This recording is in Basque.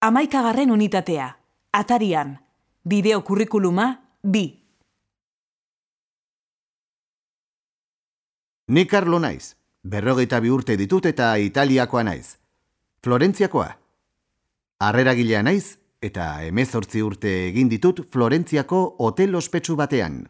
Amaikagarren unitatea. Atarian. Bideo kurrikuluma, bi. Ni Carlo naiz. Berrogeita bi urte ditut eta italiakoa naiz. Florentziakoa. Arreragilea naiz eta emezortzi urte egin ditut Florentziako hotel ospetsu batean.